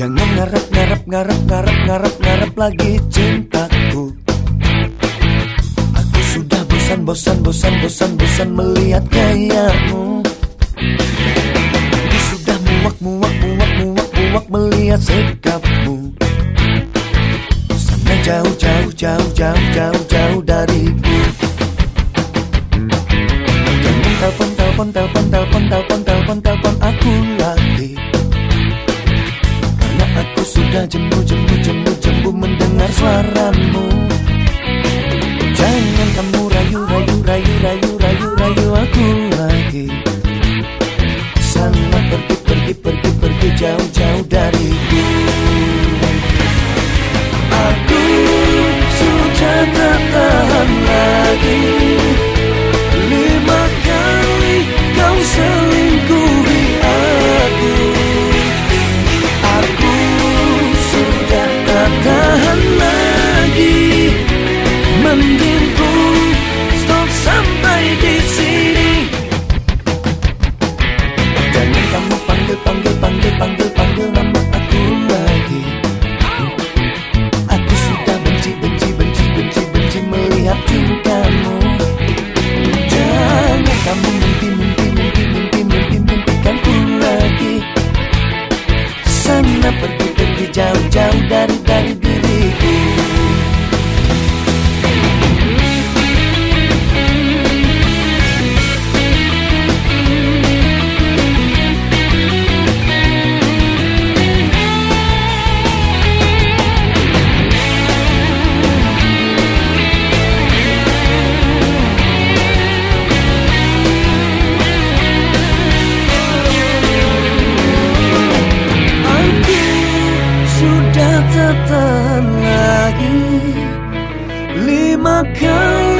Jangan ngarep ngarep ngarep ngarep ngarep ngarep lagi cintaku. Aku sudah bosan bosan bosan bosan bosan melihat gayamu Aku sudah muak muak muak muak muak melihat sikapmu. Sana jauh jauh jauh jauh jauh jauh dariku. Jangan telepon telepon telepon telepon telepon telepon telepon aku lagi sudah jemu jemu jemu jemu mendengar suaramu. Jangan kamu rayu rayu rayu rayu rayu rayu aku lagi. Sana pergi pergi pergi pergi jauh Sana pergi pergi jauh jauh dari tahan lagi. Lima kali